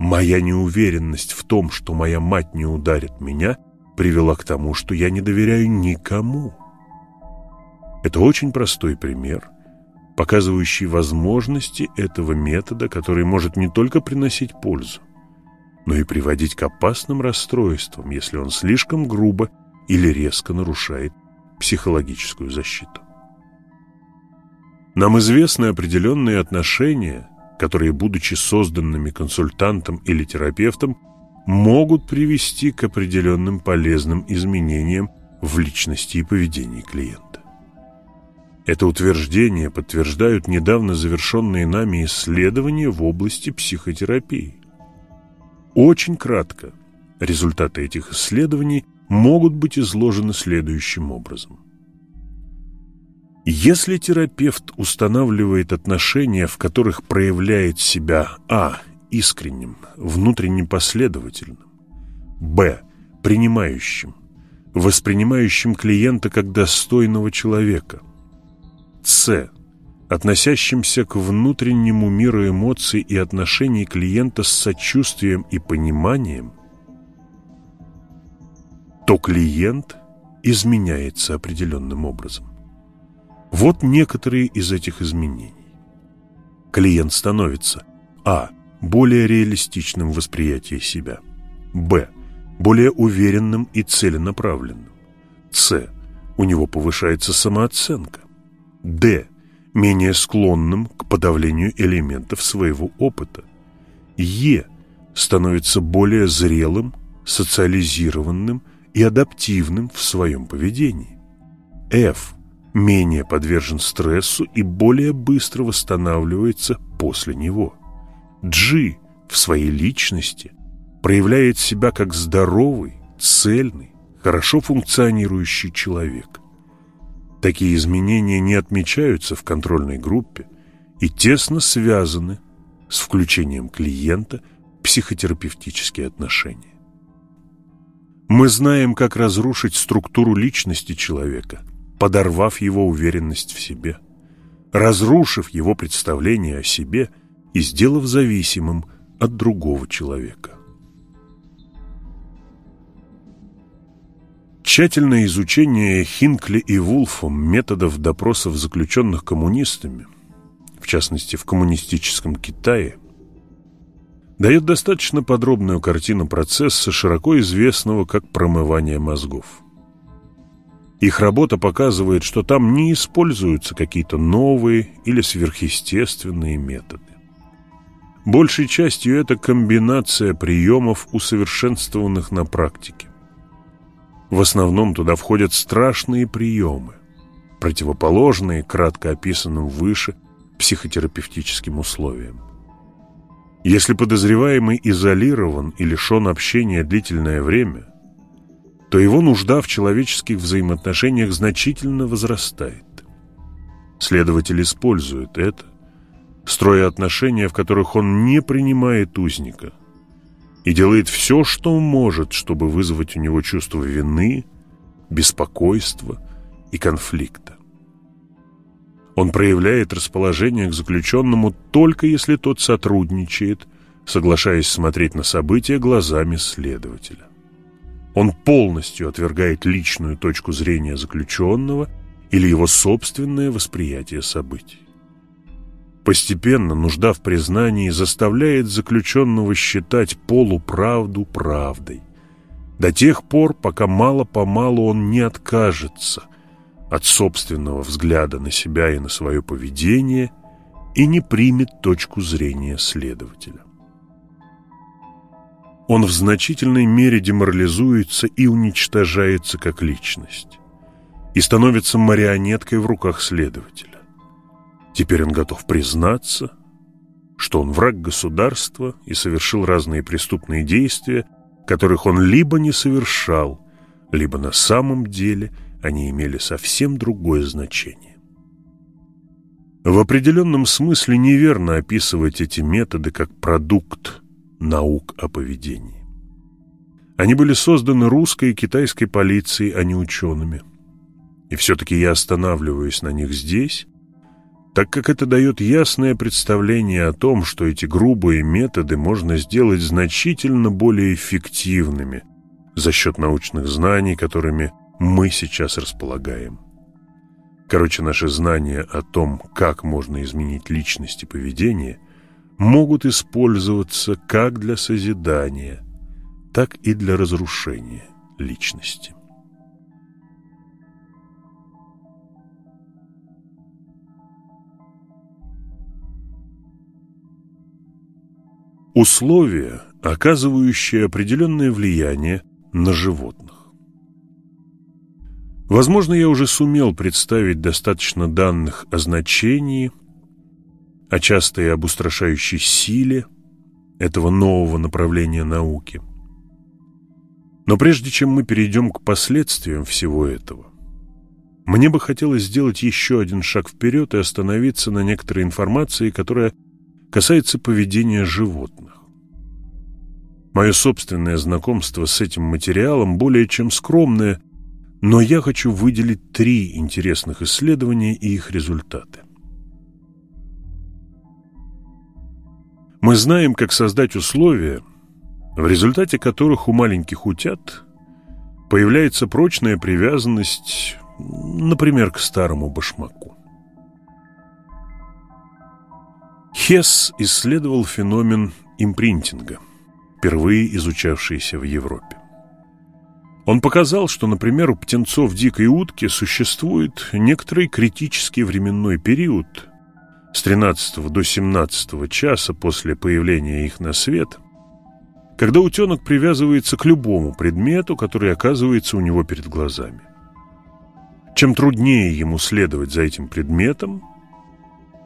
Моя неуверенность в том, что моя мать не ударит меня, привела к тому, что я не доверяю никому. Это очень простой пример, показывающий возможности этого метода, который может не только приносить пользу, но и приводить к опасным расстройствам, если он слишком грубо или резко нарушает психологическую защиту. Нам известны определенные отношения которые, будучи созданными консультантом или терапевтом, могут привести к определенным полезным изменениям в личности и поведении клиента. Это утверждение подтверждают недавно завершенные нами исследования в области психотерапии. Очень кратко, результаты этих исследований могут быть изложены следующим образом – если терапевт устанавливает отношения, в которых проявляет себя а. искренним, внутренне последовательным, б. принимающим, воспринимающим клиента как достойного человека. С. Относящимся к внутреннему миру эмоций и отношений клиента с сочувствием и пониманием, то клиент изменяется определенным образом. Вот некоторые из этих изменений. Клиент становится а. более реалистичным в восприятии себя, б. более уверенным и целенаправленным, с. у него повышается самооценка, д. менее склонным к подавлению элементов своего опыта, е. становится более зрелым, социализированным и адаптивным в своем поведении, f менее подвержен стрессу и более быстро восстанавливается после него. G в своей личности проявляет себя как здоровый, цельный, хорошо функционирующий человек. Такие изменения не отмечаются в контрольной группе и тесно связаны с включением клиента в психотерапевтические отношения. Мы знаем, как разрушить структуру личности человека, подорвав его уверенность в себе, разрушив его представление о себе и сделав зависимым от другого человека. Тщательное изучение Хинкли и Вулфом методов допросов заключенных коммунистами, в частности в коммунистическом Китае, дает достаточно подробную картину процесса, широко известного как промывание мозгов. Их работа показывает, что там не используются какие-то новые или сверхъестественные методы. Большей частью это комбинация приемов, усовершенствованных на практике. В основном туда входят страшные приемы, противоположные кратко описанным выше психотерапевтическим условиям. Если подозреваемый изолирован и лишен общения длительное время, то его нужда в человеческих взаимоотношениях значительно возрастает. Следователь использует это, строя отношения, в которых он не принимает узника, и делает все, что может, чтобы вызвать у него чувство вины, беспокойства и конфликта. Он проявляет расположение к заключенному только если тот сотрудничает, соглашаясь смотреть на события глазами следователя. Он полностью отвергает личную точку зрения заключенного или его собственное восприятие событий. Постепенно нужда в признании заставляет заключенного считать полуправду правдой, до тех пор, пока мало-помалу он не откажется от собственного взгляда на себя и на свое поведение и не примет точку зрения следователя он в значительной мере деморализуется и уничтожается как личность и становится марионеткой в руках следователя. Теперь он готов признаться, что он враг государства и совершил разные преступные действия, которых он либо не совершал, либо на самом деле они имели совсем другое значение. В определенном смысле неверно описывать эти методы как продукт наук о поведении. Они были созданы русской и китайской полицией, а не учеными. И все-таки я останавливаюсь на них здесь, так как это дает ясное представление о том, что эти грубые методы можно сделать значительно более эффективными за счет научных знаний, которыми мы сейчас располагаем. Короче, наши знания о том, как можно изменить личность и поведение – могут использоваться как для созидания, так и для разрушения личности. Условия, оказывающие определенное влияние на животных. Возможно, я уже сумел представить достаточно данных о значении о часто и об устрашающей силе этого нового направления науки. Но прежде чем мы перейдем к последствиям всего этого, мне бы хотелось сделать еще один шаг вперед и остановиться на некоторой информации, которая касается поведения животных. Мое собственное знакомство с этим материалом более чем скромное Но я хочу выделить три интересных исследования и их результаты. Мы знаем, как создать условия, в результате которых у маленьких утят появляется прочная привязанность, например, к старому башмаку. Хесс исследовал феномен импринтинга, впервые изучавшийся в Европе. Он показал, что, например, у птенцов дикой утки существует некоторый критический временной период с 13 до 17 часа после появления их на свет, когда утенок привязывается к любому предмету, который оказывается у него перед глазами. Чем труднее ему следовать за этим предметом,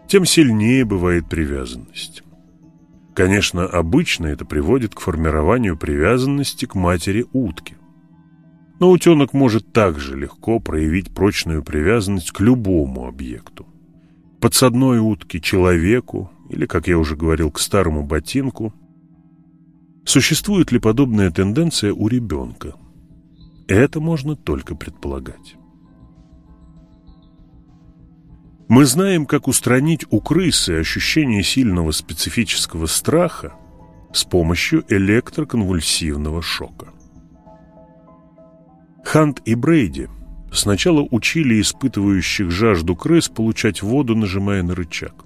тем сильнее бывает привязанность. Конечно, обычно это приводит к формированию привязанности к матери утки. Но утенок может также легко проявить прочную привязанность к любому объекту. Подсадной утке, человеку или, как я уже говорил, к старому ботинку. Существует ли подобная тенденция у ребенка? Это можно только предполагать. Мы знаем, как устранить у крысы ощущение сильного специфического страха с помощью электроконвульсивного шока. Хант и Брейди сначала учили испытывающих жажду крыс получать воду, нажимая на рычаг.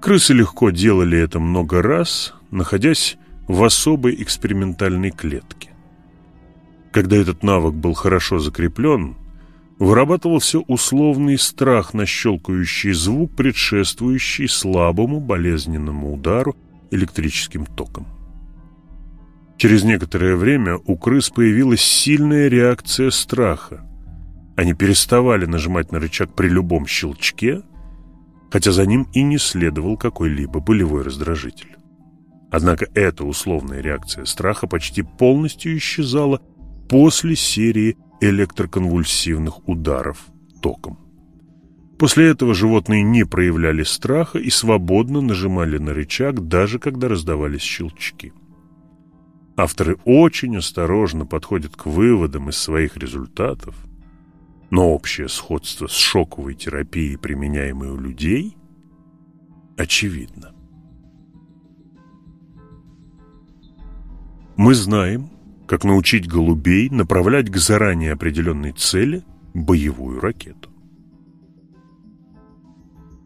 Крысы легко делали это много раз, находясь в особой экспериментальной клетке. Когда этот навык был хорошо закреплен, вырабатывался условный страх на щелкающий звук, предшествующий слабому болезненному удару электрическим током. Через некоторое время у крыс появилась сильная реакция страха. Они переставали нажимать на рычаг при любом щелчке, хотя за ним и не следовал какой-либо болевой раздражитель. Однако эта условная реакция страха почти полностью исчезала после серии электроконвульсивных ударов током. После этого животные не проявляли страха и свободно нажимали на рычаг, даже когда раздавались щелчки. Авторы очень осторожно подходят к выводам из своих результатов, но общее сходство с шоковой терапией, применяемой у людей, очевидно. Мы знаем, как научить голубей направлять к заранее определенной цели боевую ракету.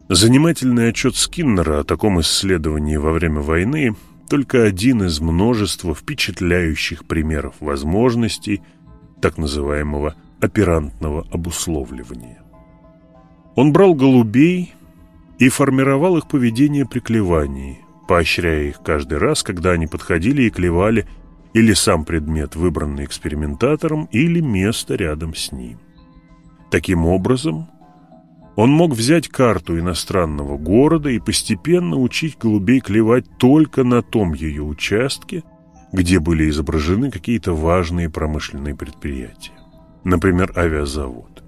Занимательный отчет Скиннера о таком исследовании во время войны только один из множества впечатляющих примеров возможностей так называемого оперантного обусловливания. Он брал голубей и формировал их поведение при клевании, поощряя их каждый раз, когда они подходили и клевали или сам предмет, выбранный экспериментатором, или место рядом с ним. Таким образом, он мог взять карту иностранного города и постепенно учить голубей клевать только на том ее участке, где были изображены какие-то важные промышленные предприятия, например, авиазавод.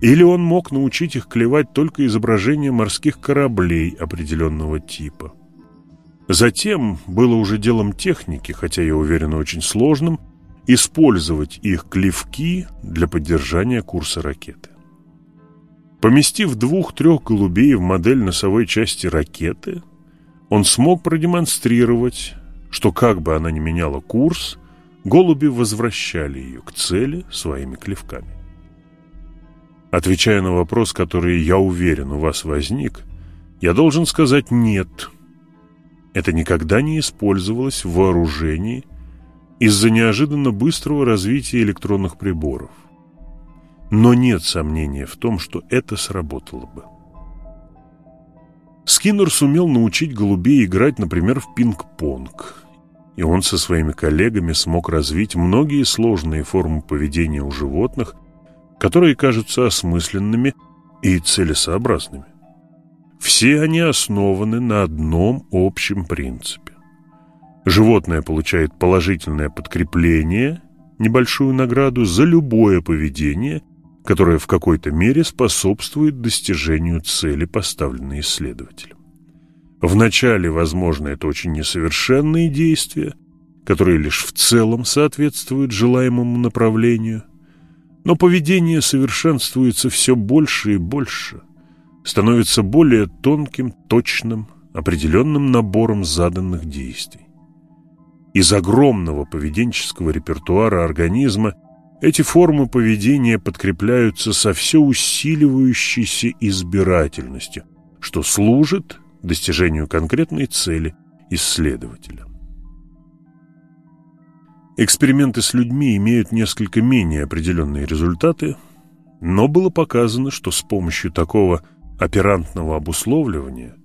Или он мог научить их клевать только изображения морских кораблей определенного типа – Затем было уже делом техники, хотя я уверен, очень сложным, использовать их клевки для поддержания курса ракеты. Поместив двух-трех голубей в модель носовой части ракеты, он смог продемонстрировать, что как бы она ни меняла курс, голуби возвращали ее к цели своими клевками. Отвечая на вопрос, который, я уверен, у вас возник, я должен сказать «нет». Это никогда не использовалось в вооружении из-за неожиданно быстрого развития электронных приборов. Но нет сомнения в том, что это сработало бы. Скиннер сумел научить голубей играть, например, в пинг-понг, и он со своими коллегами смог развить многие сложные формы поведения у животных, которые кажутся осмысленными и целесообразными. Все они основаны на одном общем принципе. Животное получает положительное подкрепление, небольшую награду за любое поведение, которое в какой-то мере способствует достижению цели, поставленной исследователем. Вначале, возможно, это очень несовершенные действия, которые лишь в целом соответствуют желаемому направлению, Но поведение совершенствуется все больше и больше, становится более тонким, точным, определенным набором заданных действий. Из огромного поведенческого репертуара организма эти формы поведения подкрепляются со все усиливающейся избирательностью, что служит достижению конкретной цели исследователя. Эксперименты с людьми имеют несколько менее определенные результаты, но было показано, что с помощью такого оперантного обусловливания,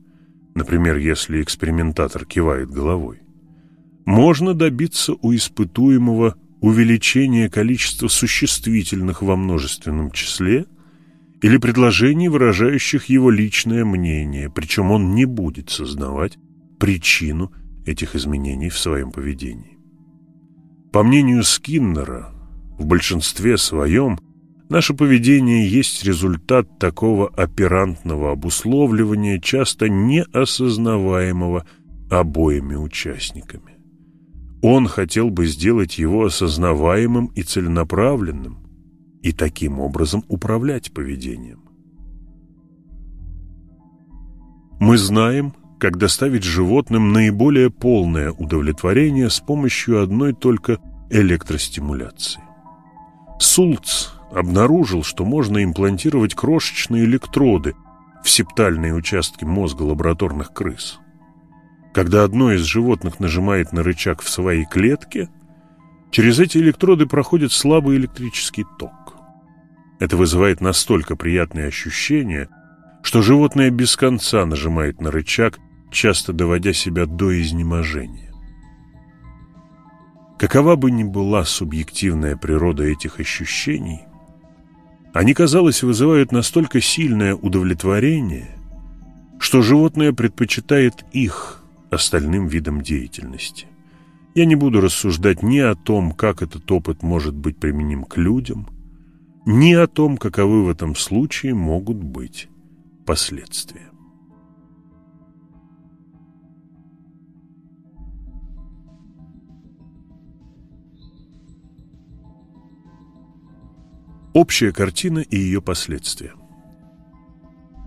например, если экспериментатор кивает головой, можно добиться у испытуемого увеличения количества существительных во множественном числе или предложений, выражающих его личное мнение, причем он не будет сознавать причину этих изменений в своем поведении. По мнению Скиннера, в большинстве своем наше поведение есть результат такого оперантного обусловливания, часто неосознаваемого обоими участниками. Он хотел бы сделать его осознаваемым и целенаправленным, и таким образом управлять поведением. Мы знаем, как доставить животным наиболее полное удовлетворение с помощью одной только электростимуляции. Сулц обнаружил, что можно имплантировать крошечные электроды в септальные участки мозга лабораторных крыс. Когда одно из животных нажимает на рычаг в своей клетке, через эти электроды проходит слабый электрический ток. Это вызывает настолько приятные ощущения, что животное без конца нажимает на рычаг, часто доводя себя до изнеможения. Какова бы ни была субъективная природа этих ощущений, они, казалось, вызывают настолько сильное удовлетворение, что животное предпочитает их остальным видам деятельности. Я не буду рассуждать ни о том, как этот опыт может быть применим к людям, ни о том, каковы в этом случае могут быть последствия. Общая картина и ее последствия.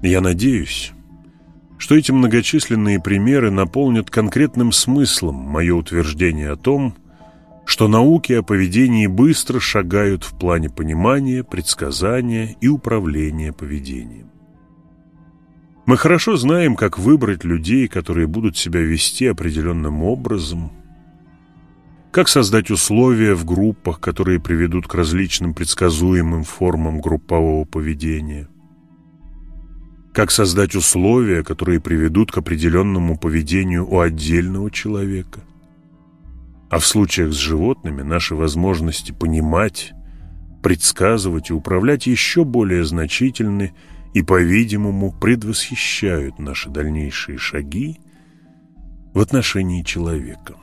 Я надеюсь, что эти многочисленные примеры наполнят конкретным смыслом мое утверждение о том, что науки о поведении быстро шагают в плане понимания, предсказания и управления поведением. Мы хорошо знаем, как выбрать людей, которые будут себя вести определенным образом, как создать условия в группах, которые приведут к различным предсказуемым формам группового поведения? Как создать условия, которые приведут к определенному поведению у отдельного человека? А в случаях с животными наши возможности понимать, предсказывать и управлять еще более значительны и, по-видимому, предвосхищают наши дальнейшие шаги в отношении человека.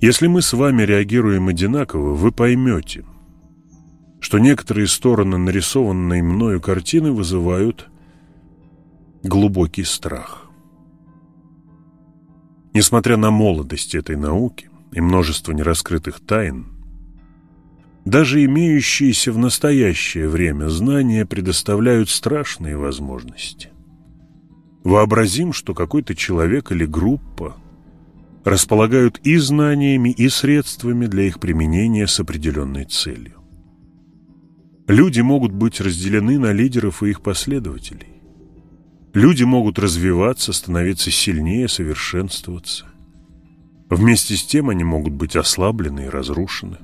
Если мы с вами реагируем одинаково, вы поймете, что некоторые стороны нарисованной мною картины вызывают глубокий страх. Несмотря на молодость этой науки и множество нераскрытых тайн, даже имеющиеся в настоящее время знания предоставляют страшные возможности. Вообразим, что какой-то человек или группа – располагают и знаниями, и средствами для их применения с определенной целью. Люди могут быть разделены на лидеров и их последователей. Люди могут развиваться, становиться сильнее, совершенствоваться. Вместе с тем они могут быть ослаблены и разрушены.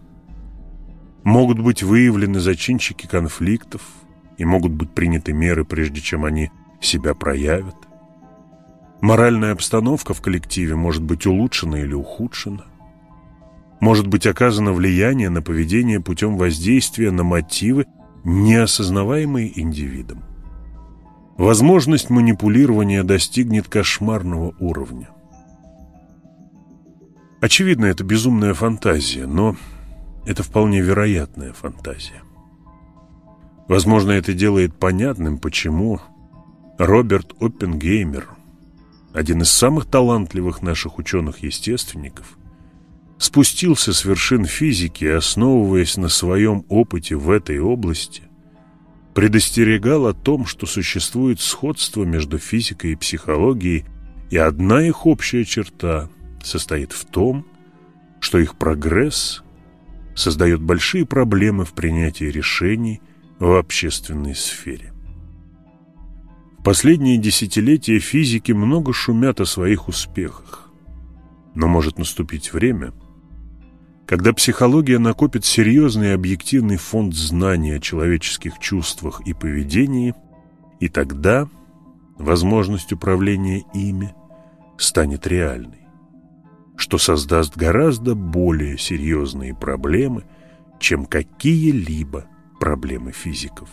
Могут быть выявлены зачинщики конфликтов и могут быть приняты меры, прежде чем они себя проявят. Моральная обстановка в коллективе может быть улучшена или ухудшена. Может быть оказано влияние на поведение путем воздействия на мотивы, неосознаваемые индивидом. Возможность манипулирования достигнет кошмарного уровня. Очевидно, это безумная фантазия, но это вполне вероятная фантазия. Возможно, это делает понятным, почему Роберт Оппенгеймер – один из самых талантливых наших ученых-естественников, спустился с вершин физики основываясь на своем опыте в этой области, предостерегал о том, что существует сходство между физикой и психологией, и одна их общая черта состоит в том, что их прогресс создает большие проблемы в принятии решений в общественной сфере. В последние десятилетия физики много шумят о своих успехах, но может наступить время – когда психология накопит серьезный объективный фонд знаний о человеческих чувствах и поведении, и тогда возможность управления ими станет реальной, что создаст гораздо более серьезные проблемы, чем какие-либо проблемы физиков.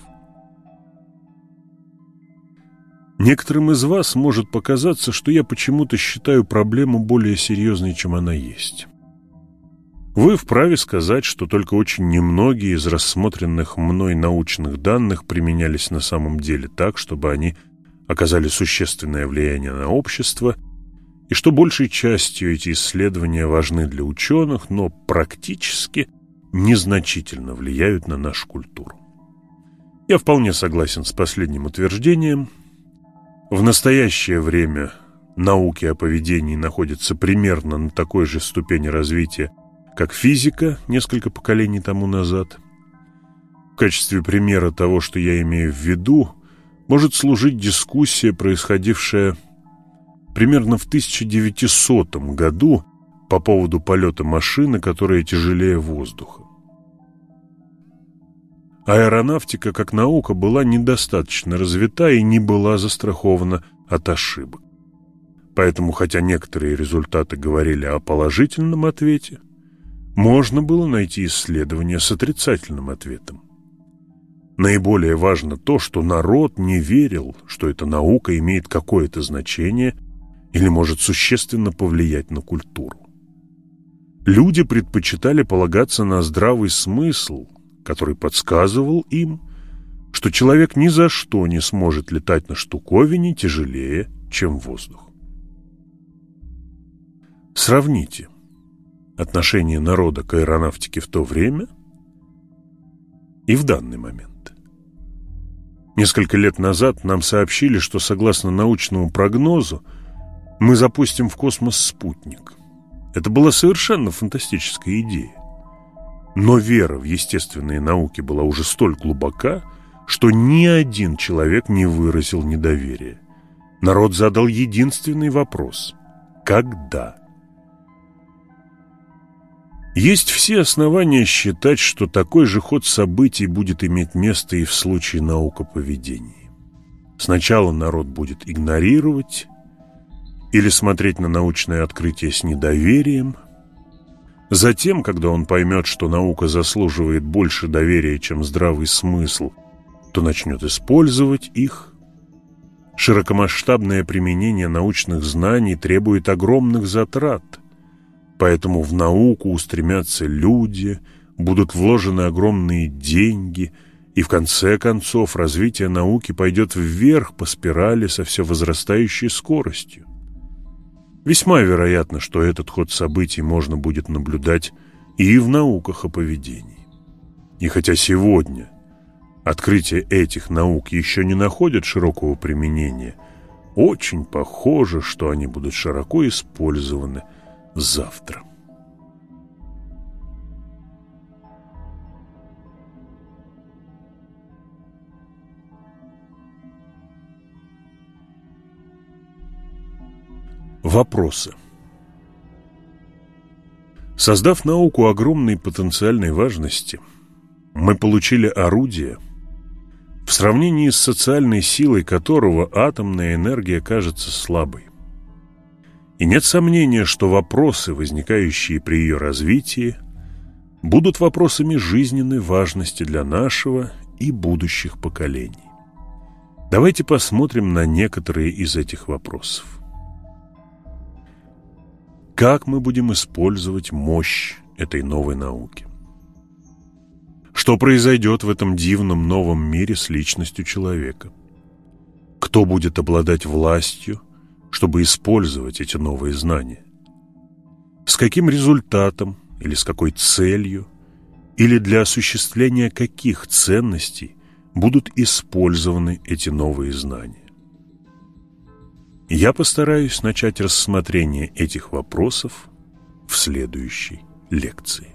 Некоторым из вас может показаться, что я почему-то считаю проблему более серьезной, чем она есть. Вы вправе сказать, что только очень немногие из рассмотренных мной научных данных применялись на самом деле так, чтобы они оказали существенное влияние на общество, и что большей частью эти исследования важны для ученых, но практически незначительно влияют на нашу культуру. Я вполне согласен с последним утверждением. В настоящее время науки о поведении находятся примерно на такой же ступени развития, как физика несколько поколений тому назад. В качестве примера того, что я имею в виду, может служить дискуссия, происходившая примерно в 1900 году по поводу полета машины, которая тяжелее воздуха. Аэронавтика как наука была недостаточно развита и не была застрахована от ошибок. Поэтому, хотя некоторые результаты говорили о положительном ответе, можно было найти исследование с отрицательным ответом. Наиболее важно то, что народ не верил, что эта наука имеет какое-то значение или может существенно повлиять на культуру. Люди предпочитали полагаться на здравый смысл, который подсказывал им, что человек ни за что не сможет летать на штуковине тяжелее, чем воздух. Сравните отношение народа к аэронавтике в то время и в данный момент. Несколько лет назад нам сообщили, что согласно научному прогнозу мы запустим в космос спутник. Это была совершенно фантастическая идея. Но вера в естественные науки была уже столь глубока, что ни один человек не выразил недоверия. Народ задал единственный вопрос – когда? Есть все основания считать, что такой же ход событий будет иметь место и в случае наукоповедения. Сначала народ будет игнорировать или смотреть на научное открытие с недоверием. Затем, когда он поймет, что наука заслуживает больше доверия, чем здравый смысл, то начнет использовать их. Широкомасштабное применение научных знаний требует огромных затрат – Поэтому в науку устремятся люди, будут вложены огромные деньги, и в конце концов развитие науки пойдет вверх по спирали со все возрастающей скоростью. Весьма вероятно, что этот ход событий можно будет наблюдать и в науках о поведении. И хотя сегодня открытия этих наук еще не находят широкого применения, очень похоже, что они будут широко использованы завтра. Вопросы. Создав науку огромной потенциальной важности, мы получили орудие, в сравнении с социальной силой которого атомная энергия кажется слабой. И нет сомнения, что вопросы, возникающие при ее развитии, будут вопросами жизненной важности для нашего и будущих поколений. Давайте посмотрим на некоторые из этих вопросов. Как мы будем использовать мощь этой новой науки? Что произойдет в этом дивном новом мире с личностью человека? Кто будет обладать властью – чтобы использовать эти новые знания. С каким результатом или с какой целью, или для осуществления каких ценностей будут использованы эти новые знания? Я постараюсь начать рассмотрение этих вопросов в следующей лекции.